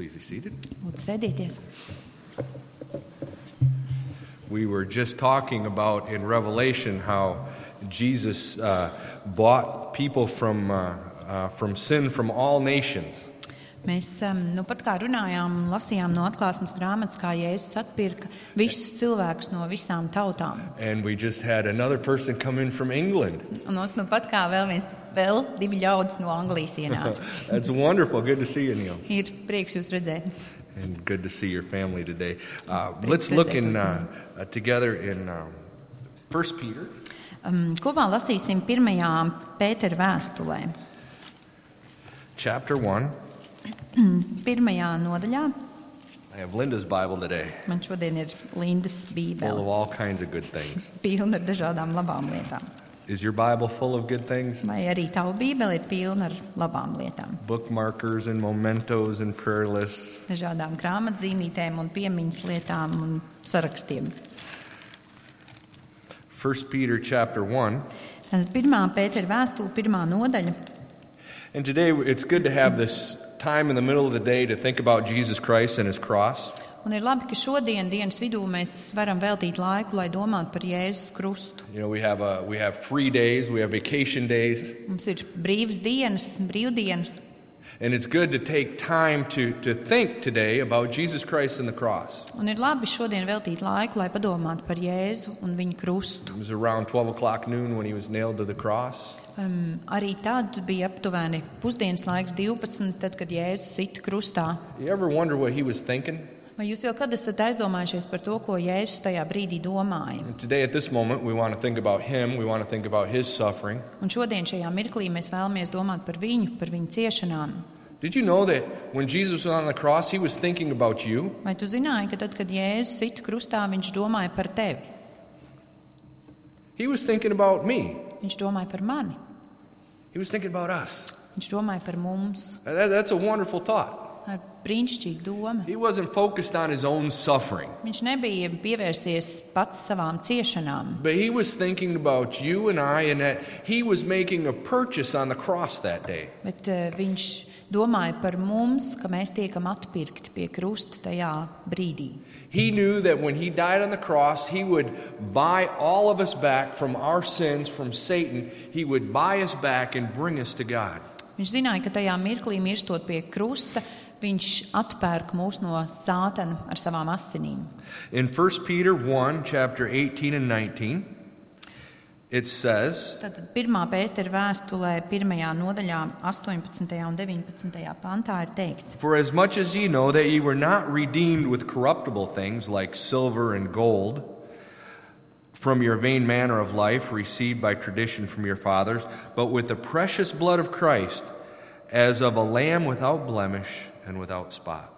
Please be seated. Lūdzu, sēdieties. We were just talking about in Revelation how Jesus uh, bought people from, uh, uh, from sin from all nations. Mēs um, nu pat kā runājām, lasījām no atklāsmes grāmatas, kā Jēzus atpirka visus cilvēkus no visām tautām. And we just had another person come in from England. Un mums nu pat kā vēl viens, vēl divi ļaudis no Anglijas ienāca. That's wonderful. Good to see you, Neil. Ir prieks jūs redzēt. And good to see your family today. Uh, let's look in, uh, uh, together in um, 1 Peter. Um, kopā lasīsim pirmajā Pētera vēstulē, Chapter 1. pirmajā nodaļā. I have Linda's Bible today, Man šodien ir Lindas full of bībele, all kinds of good things. pilna ar dažādām labām lietām. Is your Bible full of good things? Vai arī tava bībele ir pilna ar labām lietām? Bookmarkers and mementos and prayer lists. Dažādām grāmatzīmītēm un piemiņas lietām un sarakstiem. 1 Peter chapter 1. Tad pirmā Pētera vēstule, pirmā nodaļa. And today it's good to have this time in the middle of the day to think about Jesus Christ and his cross. Un ir labi, ka šodien dienas vidū mēs varam veltīt laiku, lai domātu par Jēzus krustu. You know, we have, uh, we have free days, we have vacation days, Mums ir brīvas dienas, brīvdienas, and it's good to take time to, to think today about Jesus Christ and the cross. un ir labi šodien veltīt laiku, lai padomātu par Jēzu un viņa krustu. It was around 12 o'clock noon when he was nailed to the cross. Um, arī tad bija aptuveni pusdienas laiks, 12, tad, kad Jēzus sita krustā. You ever wonder what he was thinking? Vai jūs jau kad esat aizdomājušies par to, ko Jēzus tajā brīdī domāja? And today, at this moment, we want to think about him, we want to think about his suffering. Un šodien šajā mirklī mēs vēlamies domāt par viņu, par viņa ciešanām. Did you know that when Jesus was on the cross, he was thinking about you? Vai tu zināji, ka tad, kad Jēzus sita krustā, viņš domāja par tevi? He was thinking about me. Viņš domāja par mani, He was thinking about us. viņš domāja par mums. That- that's a wonderful thought. Ar brīnišķīgu domu. He wasn't focused on his own suffering, Viņš nebija pievērsies pats savām ciešanām, but he was thinking about you and I, and that he was making a purchase on the cross that day. bet uh, viņš domāja par mums, ka mēs tiekam atpirkti pie krusta tajā brīdī. He knew that when he died on the cross, he would buy all of us back from our sins, from Satan. He would buy us back and bring us to God. Viņš zināja, ka tajā mirklī, mirstot pie krusta, viņš atpērk mūs no sātana ar savām asinīm. In 1 Peter 1, chapter 18 and 19, it says, Tātad 1. pētera vēstulē, 1. nodaļā, 18. un 19. pantā ir teikts, For as much as ye know that ye were not redeemed with corruptible things like silver and gold from your vain manner of life received by tradition from your fathers, but with the precious blood of Christ, as of a lamb without blemish and without spot.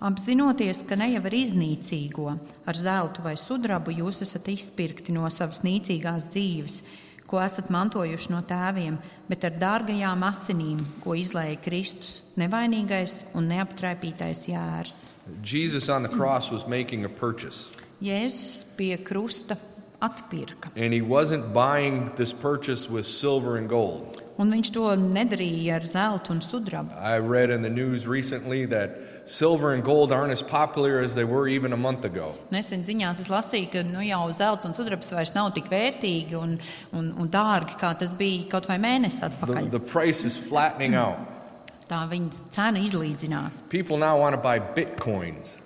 apzinoties, ka ne jau ar iznīcīgo, ar zeltu vai sudrabu jūs esat izpirkti no savas nīcīgās dzīves, ko esat mantojuši no tēviem, bet ar dārgajām asinīm, ko izlēja Kristus, nevainīgais un neaptraipītais jērs. Jesus on the cross was making a purchase, Jēzus pie krusta atpirka, and he wasn't buying this purchase with silver and gold. Un viņš to nedarīja ar zeltu un sudrabu. I read in the news recently that silver and gold aren't as popular as they were even a month ago. Nesen ziņās es lasīju, ka nu, jau zelts un sudrabs vairs nav tik vērtīgi un, un, un dārgi, kā tas bija kaut vai mēnesi The, atpakaļ. the price is flattening out. Tā viņa cena izlīdzinās. People now want to buy bitcoins.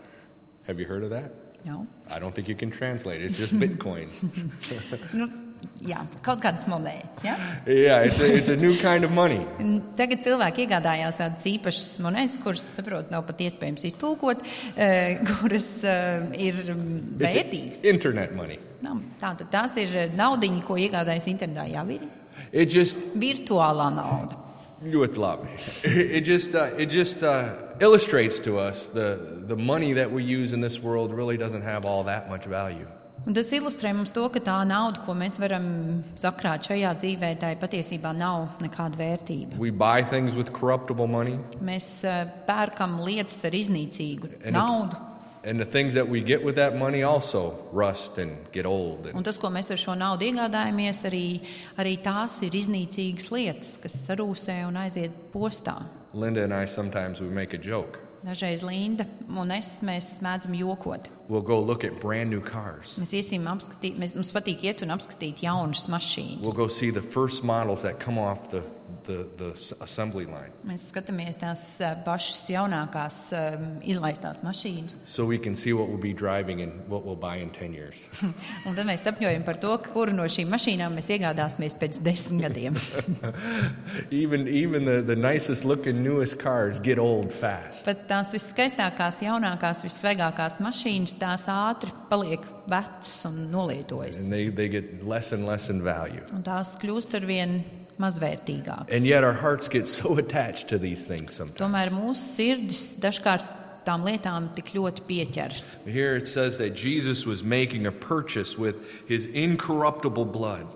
Have you heard of that? Jau. I don't think you can translate it. It's just bitcoins. Nu, jā, kaut kādas monētas. Ja? yeah, it's a, it's a new kind of money. Tagad cilvēki iegādājās tādas īpašas monētas, kuras, saprotu, nav pat iespējams iztulkot, eh, kuras eh, ir vērtīgas. internet money. Nav, Tātad tās ir naudiņi, ko iegādājas internetā. Jā, ir It just virtuālā nauda. ļoti labi. It just uh, it just uh, illustrates to us the the money that we use in this world really doesn't have all that much value. Un tas ilustrē mums to, ka tā nauda, ko mēs varam sakrāt šajā dzīvē, tai patiesībā nav nekāda vērtība. Mēs eh, pērkam lietas ar iznīcīgu And it- naudu, and the things that we get with that money also rust and get old. un And tas, ko mēs ar šo naudu iegādājamies, arī, arī tās ir iznīcīgas lietas, kas sarūsē un aiziet postā. Linda and I sometimes we make a joke. Dažreiz Linda un es mēs mēdzam jokot. We'll go look at brand new cars. Mēs iesim apskatīt, mēs, mums patīk iet un apskatīt jaunas mašīnas. We'll go see the first models that come off the, the, the assembly line Mēs skatāmies tās eh, pašas jaunākās um, izlaistās mašīnas. so we can see what we'll be driving and what we'll buy in 10 years. Un tad mēs sapņojam par to, kuru no šīm mašīnām mēs iegādāsimies pēc desmit gadiem. even even the, the nicest looking, newest cars get old fast. Pat tās viskaistākās, jaunākās, vissvaigākās mašīnas tās ātri paliek vecas un nolietojas. And they, they get less and less in value. Un tās kļūst ar vien mazvērtīgākas. And yet our hearts get so attached to these things sometimes. Tomēr mūsu sirdis dažkārt tām lietām tik ļoti pieķeras. Here it says that Jesus was making a purchase with his incorruptible blood.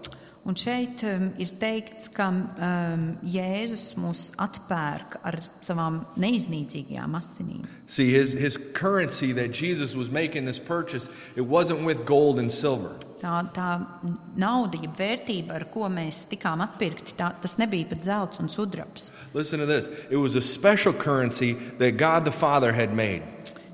Un šeit um, ir teikts, ka um, Jēzus mūs atpērk ar savām neiznīcīgajām asinīm. See, his, his currency that Jesus was making this purchase, it wasn't with gold and silver. Tā, tā nauda, jeb vērtība, ar ko mēs tikām atpirkti, tā, tas nebija pat zelts un sudrabs. Listen to this. It was a special currency that God the Father had made.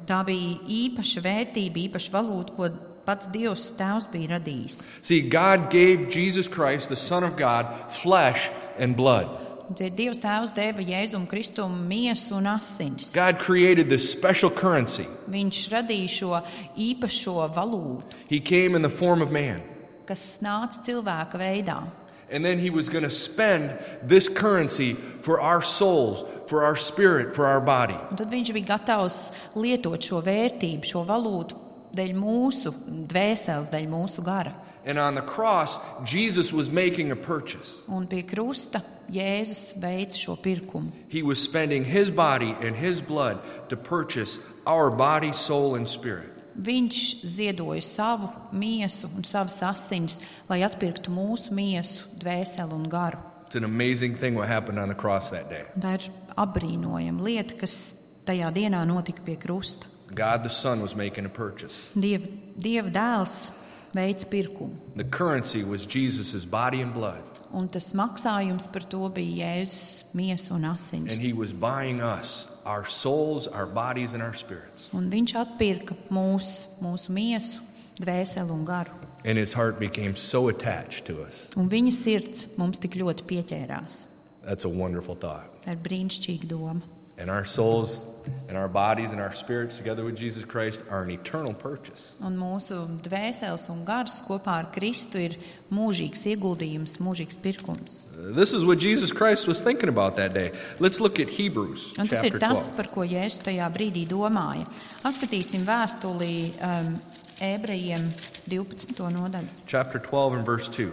Tā bija īpaša vērtība, īpaša valūta, ko pats Dievs Tēvs bija radījis. See, God gave Jesus Christ, the Son of God, flesh and blood. Dievs Tēvs deva Jēzum Kristum miesu un asinis. God created this special currency. Viņš radīja šo īpašo valūtu, He came in the form of man. kas nāca cilvēka veidā. And then he was going to spend this currency for our souls, for our spirit, for our body. Un tad viņš bija gatavs lietot šo vērtību, šo valūtu dēļ mūsu dvēseles, dēļ mūsu gara. And on the cross, Jesus was making a purchase. Un pie krusta Jēzus veica šo pirkumu. He was spending his body and his blood to purchase our body, soul, and spirit. Viņš ziedoja savu miesu un savas asinis, lai atpirktu mūsu miesu, dvēseli un garu. It's an amazing thing what happened on the cross that day. Un tā ir apbrīnojama lieta, kas tajā dienā notika pie krusta. God the Son was making a purchase. Dieva, Dieva dēls veica pirkumu, The currency was Jesus' body and blood, un tas maksājums par to bija Jēzus miesa un and asinis. he was buying us, our souls, our bodies, and our spirits. Un viņš atpirka mūs, mūsu miesu, dvēseli un garu. And his heart became so attached to us. Un viņa sirds mums tik ļoti pieķērās. That's a wonderful thought. Tā ir brīnišķīga doma. And our souls and our bodies and our spirits, together with Jesus Christ, are an eternal purchase. Un mūsu dvēseles un gars kopā ar Kristu ir mūžīgs ieguldījums, mūžīgs pirkums. Uh, This is what Jesus Christ was thinking about that day. Let's look at Hebrews Un tas chapter ir tas, 12. par ko Jēzus tajā brīdī domāja. Atskatīsim vēstulī um, ebrejiem 12. nodaļu. Chapter 12 and verse 2.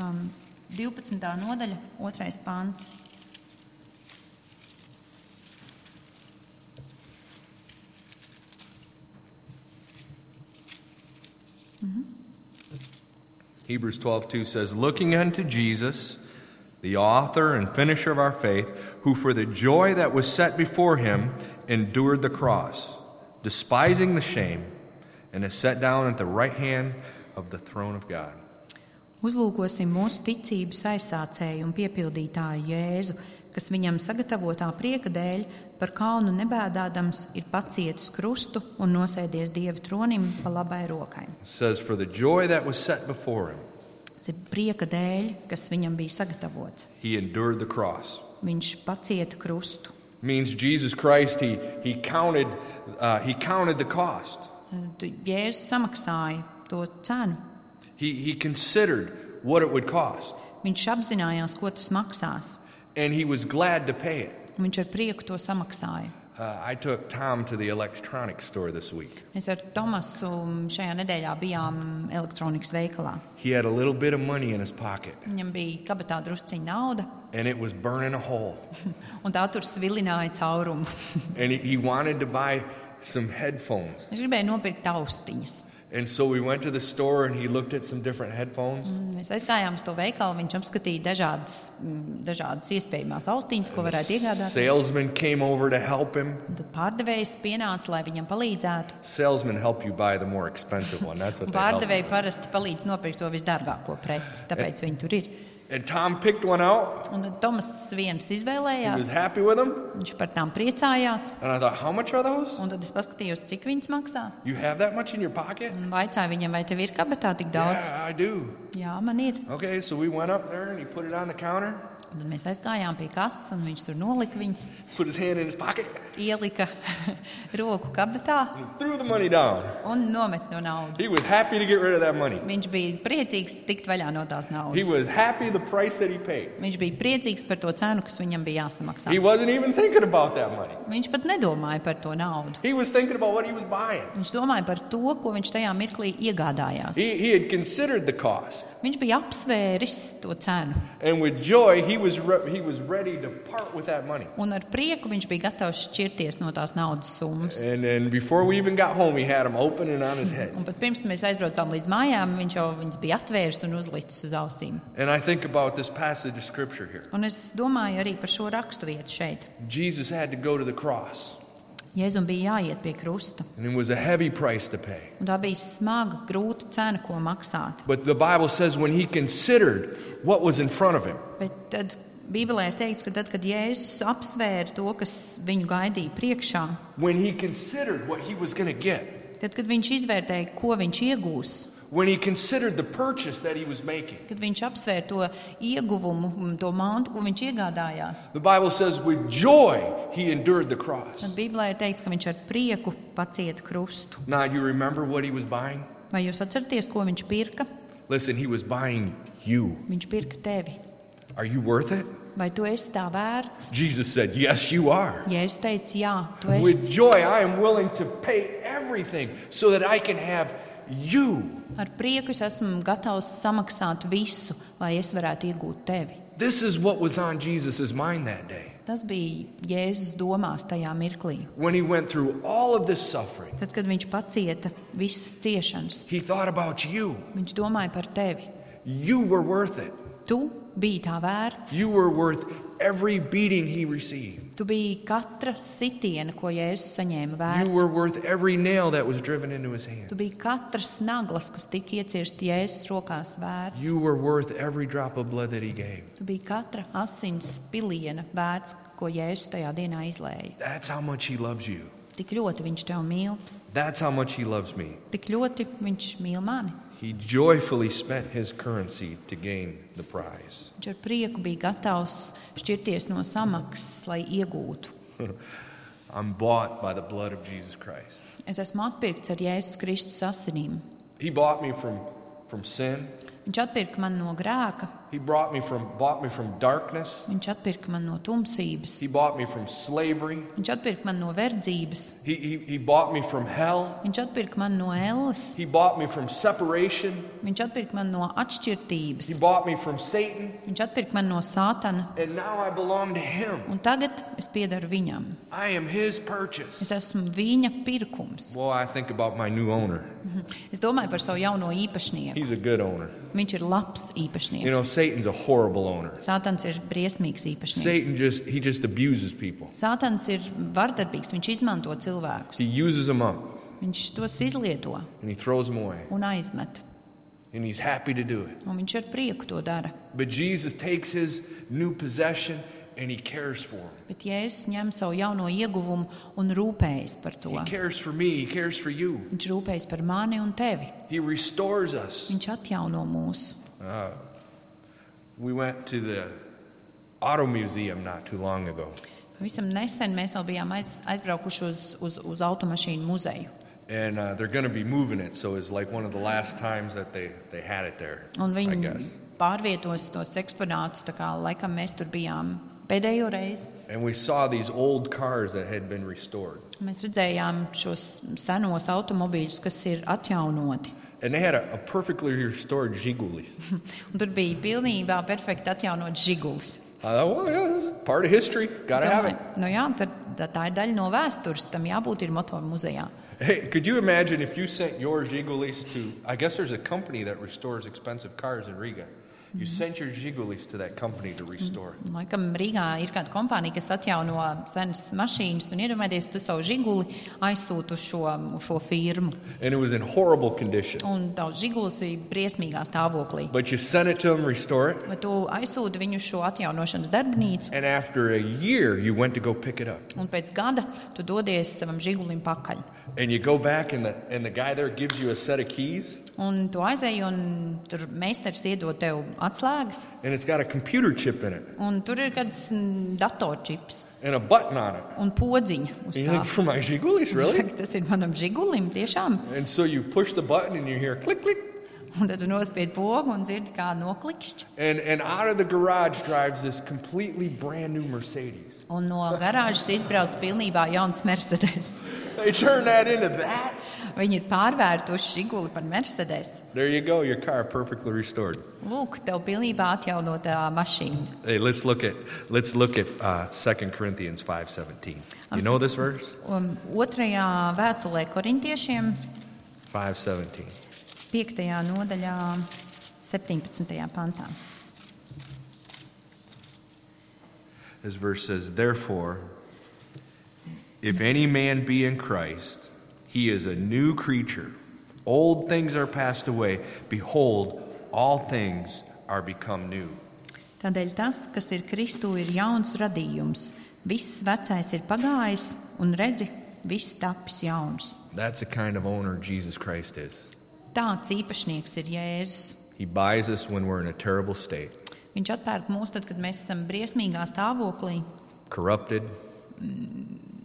Um, 12. nodaļa, 2. pāns. Hebrews 12:2 says, "Looking unto Jesus, the author and finisher of our faith, who for the joy that was set before him endured the cross, despising the shame, and is set down at the right hand of the throne of God." Uzlūkosim mūsu ticības aizsācēju un piepildītāju Jēzu, kas viņam sagatavotā prieka dēļ par kaunu nebēdādams ir pacietis krustu un nosēdies Dieva tronim pa labai rokai. It says, "For the joy that was set before him, Tas ir prieka dēļ, kas viņam bija sagatavots. he endured the cross." Viņš pacieta krustu. Means Jesus Christ, he, he, counted, uh, he counted the cost. Jēzus samaksāja to cenu. He, he considered what it would cost, Viņš apzinājās, ko tas maksās. And he was glad to pay it. Viņš ar prieku to samaksāja. Uh, I took Tom to the electronics store this week. Mēs ar Tomasu šajā nedēļā bijām elektronikas veikalā. He had a little bit of money in his pocket, Viņam bija kabatā drusciņa nauda, and it was burning a hole. un tā tur svilināja caurumu. And he, he wanted to buy some headphones. Viņš gribēja nopirkt austiņas. And so we went to the store, and he looked at some different headphones. Mēs aizgājām uz to veikalu, viņš apskatīja dažādas, mm, dažādas iespējamās austiņas, ko varētu iegādāties. Salesman came over to help him. Tad pārdevējs pienāca, lai viņam palīdzētu. Salesmen help you buy the more expensive one. That's what. Pārdevēji parasti palīdz nopirkt to visdārgāko preci, tāpēc viņi tur ir. And Tom picked one out. Un tad Tomas viens He was izvēlējās, happy with them. viņš par tām priecājās. And I thought, how much are those? Un tad es paskatījos, cik viņas maksā. You have that much in your pocket? Un vaicāju viņam, vai tev ir kabatā tik daudz. Yeah, I do. Jā, man ir. Okay, so we went up there and he put it on the counter, Un tad mēs aizgājām pie kases, un viņš tur nolika viņas, put his hand in his pocket, ielika roku kabatā un nomet no naudas. He was happy to get rid of that money. Viņš bija priecīgs tikt vaļā no tās He naudas. was happy the price that he paid. Viņš bija priecīgs par to cenu, kas viņam bija jāsamaksā. He wasn't even thinking about that money. Viņš pat nedomāja par to naudu. He was thinking about what he was buying. Viņš domāja par to, ko viņš tajā mirklī iegādājās. He, he had considered the cost. Viņš bija apsvēris to cenu, And with joy, he was, re- he was ready to part with that money. un ar prieku viņš bija gatavs šķirties no tās naudas summas. And then before we even got home, he had them open and on his head. Un pat pirms mēs aizbraucām līdz mājām, viņš jau viņas bija atvērs un uzlicis uz ausīm. And I think about this passage of scripture here. Un es domāju arī par šo raksturvietu šeit. Jesus had to go to the cross, Jēzum bija jāiet pie krusta. and it was a heavy price to pay. Un tā bija smaga, grūta cena, ko maksāt. But the Bible says when he considered what was in front of him, tad Bībelē ir teikts, ka tad, kad Jēzus apsvēra to, kas viņu gaidīja priekšā, when he considered what he was going to get, tad, kad viņš izvērtēja, ko viņš iegūs, when he considered the purchase that he was making, kad viņš apsvēra to ieguvumu, to mantu, ko viņš iegādājās, the Bible says with joy he endured the cross. tad Bībelē ir teikts, ka viņš ar prieku pacieta krustu. Now, you remember what he was buying? Vai jūs atceraties, ko viņš pirka? Listen, he was buying you. Viņš pirka tevi. Are you worth it? Vai tu esi tā vērts? Jesus said, Yes, you are. Jēzus teica, jā, tu With esi. joy, I am willing to pay everything so that I can have you. Ar prieku es esmu gatavs samaksāt visu, lai es varētu iegūt tevi. This is what was on Jesus' mind that day. Tas bija Jēzus domās tajā mirklī. When he went through all of this suffering, Tad, kad viņš pacieta visas ciešanas, he thought about you. viņš domāja par tevi. You were worth it. Tu biji tā vērts. Every beating he received. Tu biji katra sitiena, ko Jēzus saņēma You vērts. were worth every nail that was driven into his hand. Tu biji katrs naglas, kas tika iecirsts Jēzus rokās vērts. You were worth every drop of blood that he gave. Tu biji katra asins piliena vērts, ko Jēzus tajā dienā izlēja. That's how much he loves you. Tik ļoti viņš tevi mīl, That's how much he loves me. tik ļoti viņš mīl mani. He joyfully spent his currency to gain the prize. Viņš ar prieku bija gatavs šķirties no samaksas, lai iegūtu. I'm bought by the blood of Jesus Christ. Es esmu atpirkts ar Jēzus Kristus asinīm. He bought me from, from sin. Viņš atpirka mani no grēka, He brought me from, bought me from darkness. viņš atpirka mani no tumsības, He bought me from slavery. viņš atpirka mani no verdzības, He, he, he bought me from hell. viņš atpirka mani no elles, He bought me from separation. viņš atpirka mani no He atšķirtības, bought me from Satan. viņš atpirka mani no sātana, And now I belong to him. un tagad es piedaru viņam. I am his purchase. Es esmu viņa pirkums. Well, I think about my new owner. Es domāju par savu jauno īpašnieku. He's a good owner. Viņš ir labs You know, īpašnieks. Satan's a horrible owner. Sātans ir briesmīgs īpašnieks. Satan just he just abuses people. Sātans ir vardarbīgs, viņš izmanto cilvēkus. He uses them up Viņš tos izlieto and he throws them away. un aizmet. And he's happy to do it. Un viņš ar prieku to dara. But Jesus takes his new possession and he cares for him. Bet Jēzus ņem savu jauno ieguvumu un rūpējas par to. He cares for me, he cares for you. Viņš rūpējas par mani un tevi. He restores us. Viņš atjauno mūsu. Uh, we went to the auto museum not too long ago. Pavisam nesen mēs vēl bijām aiz, aizbraukuši uz, uz, uz automašīnu muzeju. And uh, they're going to be moving it, so it's like one of the last times that they, they had it there. Un I viņi guess. pārvietos tos eksponātus, tā kā laikam mēs tur bijām pēdējo reizi. And we saw these old cars that had been restored. Mēs redzējām šos senos automobīļus, kas ir atjaunoti. And they had a, a perfectly restored. Un tur bija pilnībā perfekti atjaunots žigulis. Thought, uh, well, yeah, part of history. Got to Es have it. domāju, Nu jā, tad, tā ir daļa no vēstures. Tam jābūt ir motoru muzejā. Hey, could you imagine if you sent your Zhigulis to, I guess there's a company that restores expensive cars in Riga. You sent your Zhigulis to that company to restore it. Laikam Rīgā ir kāda kompānija, kas atjauno senas mašīnas, un iedomājieties, tu savu žiguli aizsūti uz šo, uz šo firmu. And it was in horrible condition. Un tavs žigulis ir briesmīgā stāvoklī. But you sent it to them, restore it. Vai tu aizsūti viņu uz šo atjaunošanas darbnīcu, And after a year, you went to go pick it up. un pēc gada tu dodies savam žigulim pakaļ. And you go back, and the, and the guy there gives you a set of keys, Un tu aizēji, un tur meistars iedod tev atslēgas, and it's got a computer chip in it un tur ir kāds mm, datorčips and a button on it. un podziņa uz And you tā. think, for my Zhigulis, really? Saka, Tas ir manam žigulim, tiešām. And so you push the button, and you hear click, click. Un tad tu nospied pogu un dzirdi, kā noklikšķi. And, and out of the garage drives this completely brand new Mercedes. Un no garāžas izbrauc pilnībā jauns Mercedes. They turn that into that. Viņi ir pārvērtuši žiguli par Mercedes. There you go, your car perfectly restored. Lūk, tev pilnībā atjaunotā mašīna. Hey, let's look at let's look at uh, 2 Corinthians 5:17. You know this verse? Un otrajā vēstulē korintiešiem, 5:17. 5. nodaļā, 17. pantā. This verse says, "Therefore, if any man be in Christ, he is a new creature. Old things are passed away; behold, all things are become new." Tādēļ tas, kas ir Kristū, ir jauns radījums. Viss vecais ir pagājis, un redzi, viss tapis jauns. That's the kind of owner Jesus Christ is. Tāds īpašnieks ir Jēzus. He buys us when we're in a terrible state, Viņš atpērk mūs tad, kad mēs esam briesmīgā stāvoklī, corrupted,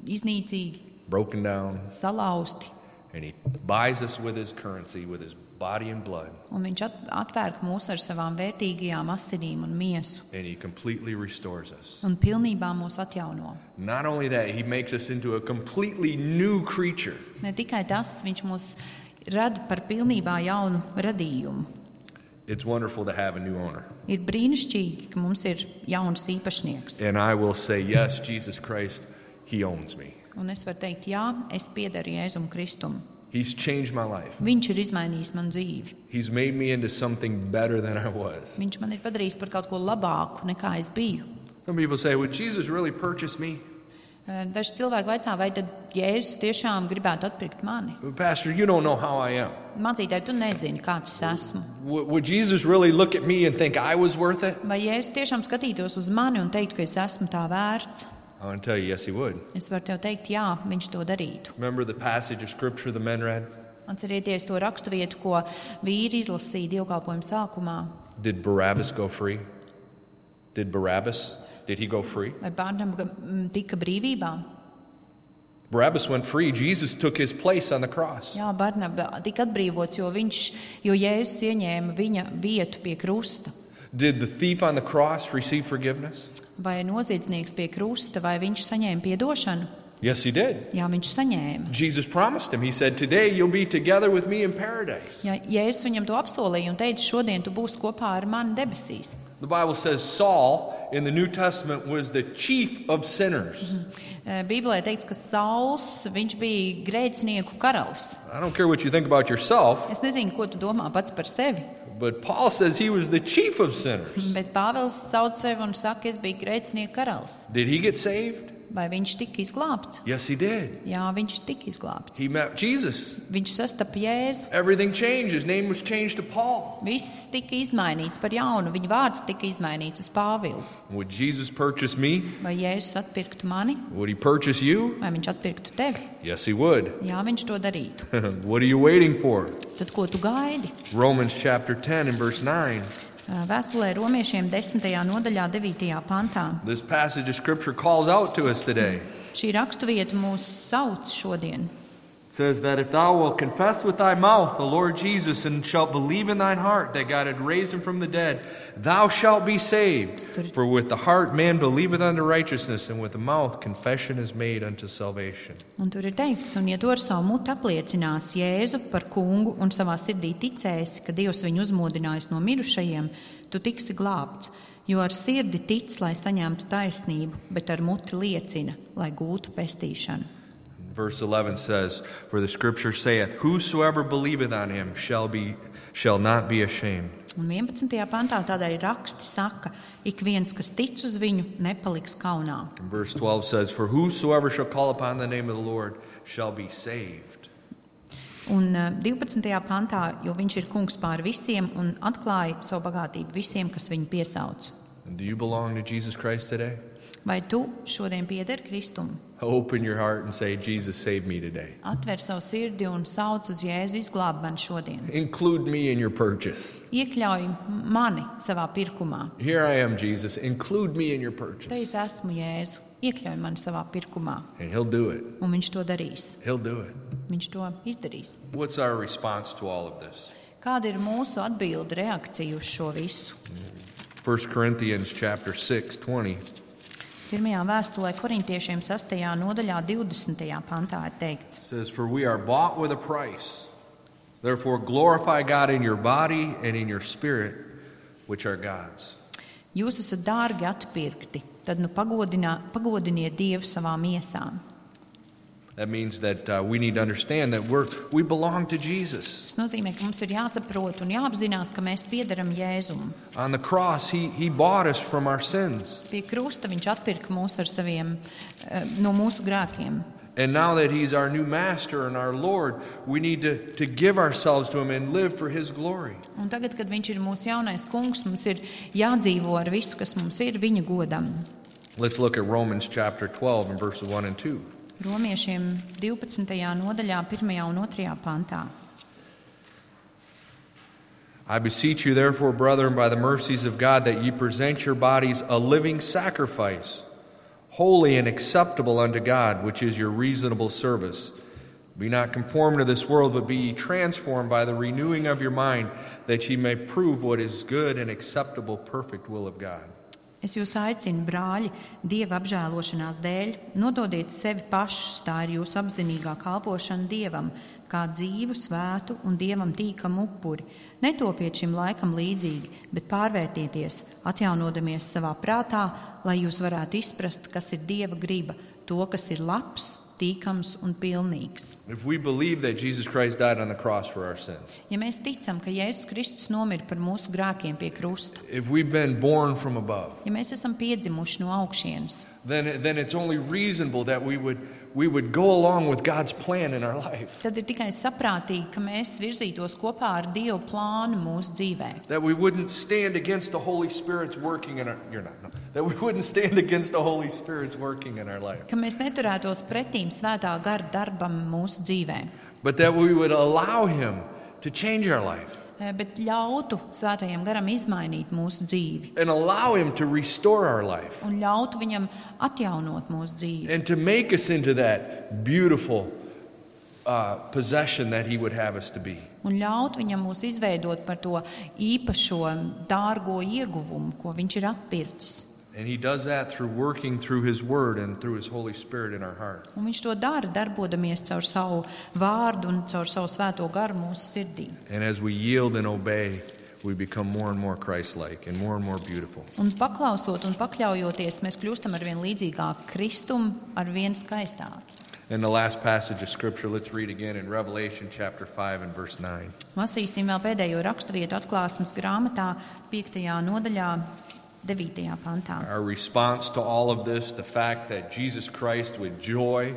iznīcīgi, broken down, salauzti. and he buys us with his currency, with his body and blood, Un viņš at, atpērk mūs ar savām vērtīgajām asinīm un miesu, and he completely restores us. un pilnībā mūs atjauno. Not only that, he makes us into a completely new creature. Ne tikai tas, viņš mūs rada par pilnībā jaunu radījumu. It's wonderful to have a new owner. Ir brīnišķīgi, ka mums ir jauns īpašnieks. And I will say, yes, Jesus Christ, he owns me. Un es varu teikt, jā, es piedaru Jēzum Kristum. He's changed my life. Viņš ir izmainījis man dzīvi. He's made me into something better than I was. Viņš man ir padarījis par kaut ko labāku, nekā es biju. Some people say, would Jesus really purchase me? Eh, Daži cilvēki vaicā, vai tad Jēzus tiešām gribētu atpirkt mani? Pastor, you don't know how I am. Mācītāji, tu nezini, kāds es esmu. Would would Jesus really look at me and think I was worth it? Vai Jēzus tiešām skatītos uz mani un teiktu, ka es esmu tā vērts? I want to tell you, yes, he would. Es varu tev teikt, jā, viņš to darītu. Remember the passage of scripture the men read? Atcerieties to raksturvietu, ko vīri izlasīja dievkalpojuma sākumā. Did Barabbas go free? Did Barabbas? Did he go free? Vai bērnam mm, tika brīvībā? Barabbas went free. Jesus took his place on the cross. Jā, Barnaba tika atbrīvots, jo, viņš, jo Jēzus ieņēma viņa vietu pie krusta. Did the thief on the cross receive forgiveness? Vai noziedznieks pie krusta, vai viņš saņēma piedošanu? Yes, he did. Jā, viņš saņēma. Jesus promised him. He said, Today you'll be together with me in paradise. Jā, Jēzus viņam to apsolīja un teica, šodien tu būsi kopā ar mani debesīs. The Bible says Saul in the New Testament was the chief of sinners. Eh, Bībelē teikts, ka Sauls viņš bija grēcinieku karalis. I don't care what you think about yourself, Es nezinu, ko tu domā pats par sevi, but Paul says he was the chief of sinners. bet Pāvils sauc sevi un saka, es biju grēcinieku karalis. Did he get saved? Vai viņš tika izglābts? Yes, he did. Jā, viņš tika izglābts. He met Jesus. Viņš sastapa Jēzu. Everything changed. His name was changed to Paul. Viss tika izmainīts par jaunu, viņa vārds tika izmainīts uz Pāvilu. Would Jesus purchase me? Vai Jēzus atpirktu mani, Would he purchase you? vai viņš atpirktu tevi? Yes, he would. Jā, viņš to darītu. what are you waiting for? Tad ko tu gaidi? Romans chapter 10 and verse 9. Vēstulē romiešiem 10. nodaļā, 9. pantā. This passage of scripture calls out to us today. Šī raksturvieta mūs sauc šodien. Says that if thou wilt confess with thy mouth the Lord Jesus and shalt believe in thine heart that God had raised him from the dead, thou shalt be saved. For with the heart man believeth unto righteousness, and with the mouth confession is made unto salvation. Un tur ir teikts, un ja tu ar savu mutu apliecinās Jēzu par kungu un savā sirdī ticēsi, ka Dievs viņu uzmodinājis no mirušajiem, tu tiksi glābts. Jo ar sirdi tic, lai saņemtu taisnību, bet ar muti liecina, lai gūtu pestīšanu. Verse 11 says, For the scripture saith, Whosoever believeth on him shall, be, shall not be ashamed. Un 11. pantā tādēļ raksti saka, ik viens, kas tic uz viņu, nepaliks kaunā. And verse 12 says, For whosoever shall call upon the name of the Lord shall be saved. Un eh, 12. pantā, jo viņš ir kungs pār visiem un atklāja savu bagātību visiem, kas viņu piesauc. And do you belong to Jesus Christ today? Vai tu šodien pieder Kristum? Open your heart and say, Jesus, save me today. Atver savu sirdi un sauc uz Jēzu izglāb man šodien. Include me in your purchase. Iekļauj mani savā pirkumā. Here I am, Jesus. Include me in your Te purchase. es esmu Jēzu. Iekļauj mani savā pirkumā. And he'll do it. Un viņš to darīs. He'll do it. Viņš to izdarīs. What's our response to all of this? Kāda ir mūsu atbilde, reakcija uz šo visu? 1 Corinthians chapter 6, 20. Pirmajā vēstulē korintiešiem 6. nodaļā, 20. pantā ir teikts: says, For we are bought with a price. Therefore, glorify God in your body and in your spirit, which are God's. Jūs esat dārgi atpirkti, tad nu pagodiniet Dievu savā miesā. That means that uh, we need to understand that we're, we belong to Jesus. Tas nozīmē, ka mums ir jāsaprot un jāapzinās, ka mēs piederam Jēzumam. On the cross, he, he bought us from our sins. Pie krusta viņš atpirka mūs ar saviem, eh, no mūsu grēkiem. And now that He's our new master and our Lord, we need to, to give ourselves to Him and live for His glory. Un tagad, kad viņš ir mūsu jaunais kungs, mums ir jādzīvo ar visu, kas mums ir viņa godam. Let's look at Romans chapter 12 and verses 1 and 2. Romiešiem 12. nodaļā, 1. un 2. pantā. I beseech you, therefore, brethren, by the mercies of God, that ye present your bodies a living sacrifice, holy and acceptable unto God, which is your reasonable service. Be not conformed to this world, but be ye transformed by the renewing of your mind, that ye may prove what is good and acceptable, perfect will of God. Es jūs aicinu, brāļi, dieva apžēlošanās dēļ, nododiet sevi pašus, tā ir jūsu apzinīgā kalpošana dievam, kā dzīvu, svētu un dievam tīkamu upuri. Netopiet šim laikam līdzīgi, bet pārvērtieties, atjaunodamies savā prātā, lai jūs varētu izprast, kas ir dieva griba, to, kas ir labs, tīkams un pilnīgs. If we believe that Jesus Christ died on the cross for our sins, Ja mēs ticam, ka Jēzus Kristus nomira par mūsu grēkiem pie krusta, if we've been born from above, ja mēs esam piedzimuši no augšienes, then, then it's only reasonable that we would, we would go along with God's plan in our life. tad ir tikai saprātīgi, ka mēs virzītos kopā ar Dieva plānu mūsu dzīvē. That we wouldn't stand against the Holy Spirit's working in our you're not no. that we wouldn't stand against the Holy Spirit's working in our life. Ka mēs neturētos pretīm svētā gara darbam mūsu dzīvē, But that we would allow him to change our life eh, bet ļautu svētajam garam izmainīt mūsu dzīvi and allow him to restore our life un ļautu viņam atjaunot mūsu dzīvi and to make us into that beautiful uh, possession that he would have us to be. un ļautu viņam mūs izveidot par to īpašo, dārgo ieguvumu, ko viņš ir atpircis. And he does that through working through his word and through his Holy Spirit in our heart. Un viņš to dara, darbodamies caur savu vārdu un caur savu svēto garu mūsu sirdī. And as we yield and obey, we become more and more Christ like and more and more beautiful. Un paklausot un pakļaujoties, mēs kļūstam ar vien līdzīgāk Kristum, ar vien skaistāki. And the last passage of Scripture, let's read again in Revelation chapter 5 and verse 9. Lasīsim vēl pēdējo raksturvietu atklāsmes grāmatā, 5. nodaļā, 9. pantā. Our response to all of this, the fact that Jesus Christ with joy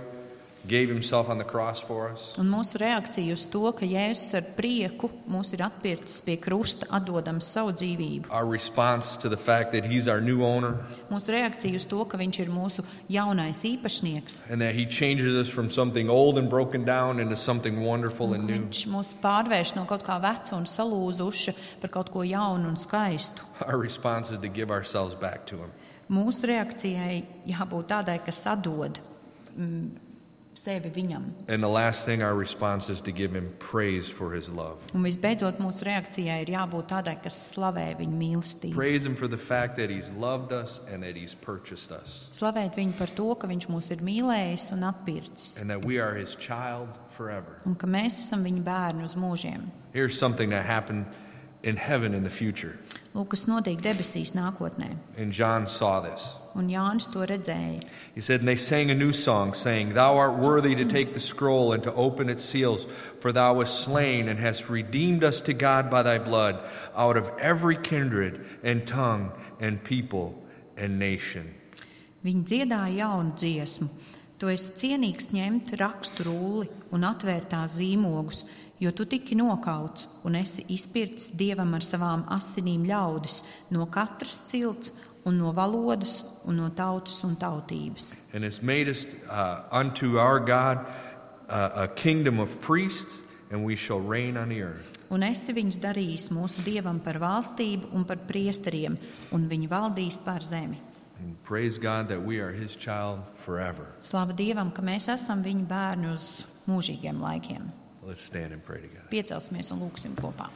gave himself on the cross for us, Un mūsu reakcija uz to, ka Jēzus ar prieku mūs ir atpircis pie krusta, atdodams savu dzīvību. our response to the fact that he's our new owner Mūsu reakcija uz to, ka viņš ir mūsu jaunais īpašnieks. and that he changes us from something old and broken down into something wonderful and new. Viņš mūs pārvērš no kaut kā veca un salūzuša par kaut ko jaunu un skaistu. Our response is to give ourselves back to him. Mūsu reakcijai jābūt tādai, kas atdod mm, sevi viņam. And the last thing, our response is to give him praise for his love. Un visbeidzot, mūsu reakcijai ir jābūt tādai, kas slavē viņa mīlestību. Praise him for the fact that he's loved us and that he's purchased us, Slavēt viņu par to, ka viņš mūs ir mīlējis un atpircis, and that we are his child forever. un ka mēs esam viņa bērni uz mūžiem. Here's something that happened in heaven in the future. Lūk, kas notiek debesīs nākotnē. And John saw this. Un Jānis to redzēja. He said, And they sang a new song, saying, Thou art worthy to take the scroll and to open its seals, for thou wast slain and hast redeemed us to God by thy blood out of every kindred and tongue and people and nation. Viņi dziedāja jaunu dziesmu. Tu esi cienīgs ņemt rakstu rulli un atvērt tās zīmogus, jo tu tiki nokauts un esi izpircis dievam ar savām asinīm ļaudis no katras cilts un no valodas un no tautas un tautības. And has made us uh, unto our God uh, a kingdom of priests, and we shall reign on the earth. Un esi viņus darījis mūsu dievam par valstību un par priesteriem, un viņi valdīs pār zemi. And praise God that we are his child forever. Slāva Dievam, ka mēs esam viņa bērni uz mūžīgiem laikiem. Let's stand and pray together. Piecelsimies un lūgsim kopā.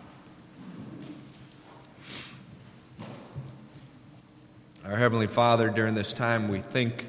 Our Heavenly Father, during this time, we think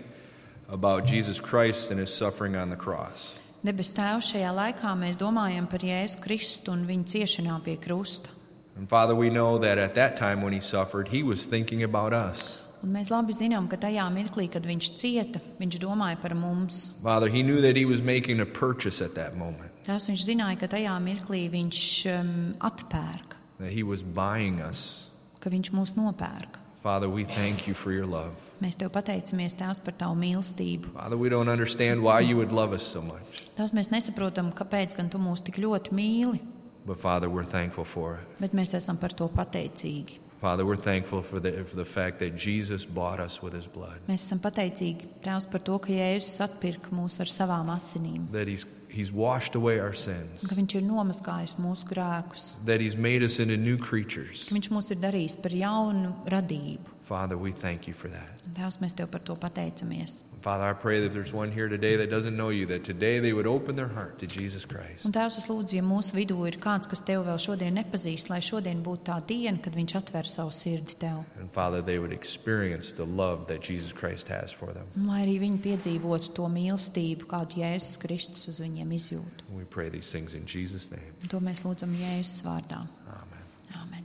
about Jesus Christ and his suffering on the cross. Debes Tēvs, šajā laikā mēs domājam par Jēzu Kristu un viņa ciešanām pie krusta. And Father, we know that at that time when he suffered, he was thinking about us. Un mēs labi zinām, ka tajā mirklī, kad viņš cieta, viņš domāja par mums. Father, he knew that he was making a purchase at that moment, Tās viņš zināja, ka tajā mirklī viņš um, atpērk, that he was buying us. ka viņš mūs nopērk. Father, we thank you for your love. Mēs tev pateicamies, Tēvs, par tavu mīlestību. Father, we don't understand why you would love us so much, Tās mēs nesaprotam, kāpēc gan tu mūs tik ļoti mīli, but Father, we're thankful for it. bet mēs esam par to pateicīgi. Father, we're thankful for the, for the fact that Jesus bought us with his blood, Mēs esam pateicīgi Tēvs par to, ka Jēzus atpirka mūs ar savām asinīm, that he's, he's washed away our sins, ka Viņš ir nomaskājis mūsu grēkus, that he's made us into new creatures. ka Viņš mūs ir darījis par jaunu radību. Father, we thank you for that. Tēvs, mēs tev par to pateicamies. Father, I pray that if there's one here today that doesn't know you, that today they would open their heart to Jesus Christ. Un Tēvs, es lūdzu, ja mūsu vidū ir kāds, kas tevi vēl šodien nepazīst, lai šodien būtu tā diena, kad viņš atver savu sirdi tev. And Father, they would experience the love that Jesus Christ has for them. Un lai arī viņi piedzīvotu to mīlestību, kādu Jēzus Kristus uz viņiem izjūt. We pray these things in Jesus' name. Un to mēs lūdzam Jēzus vārdā.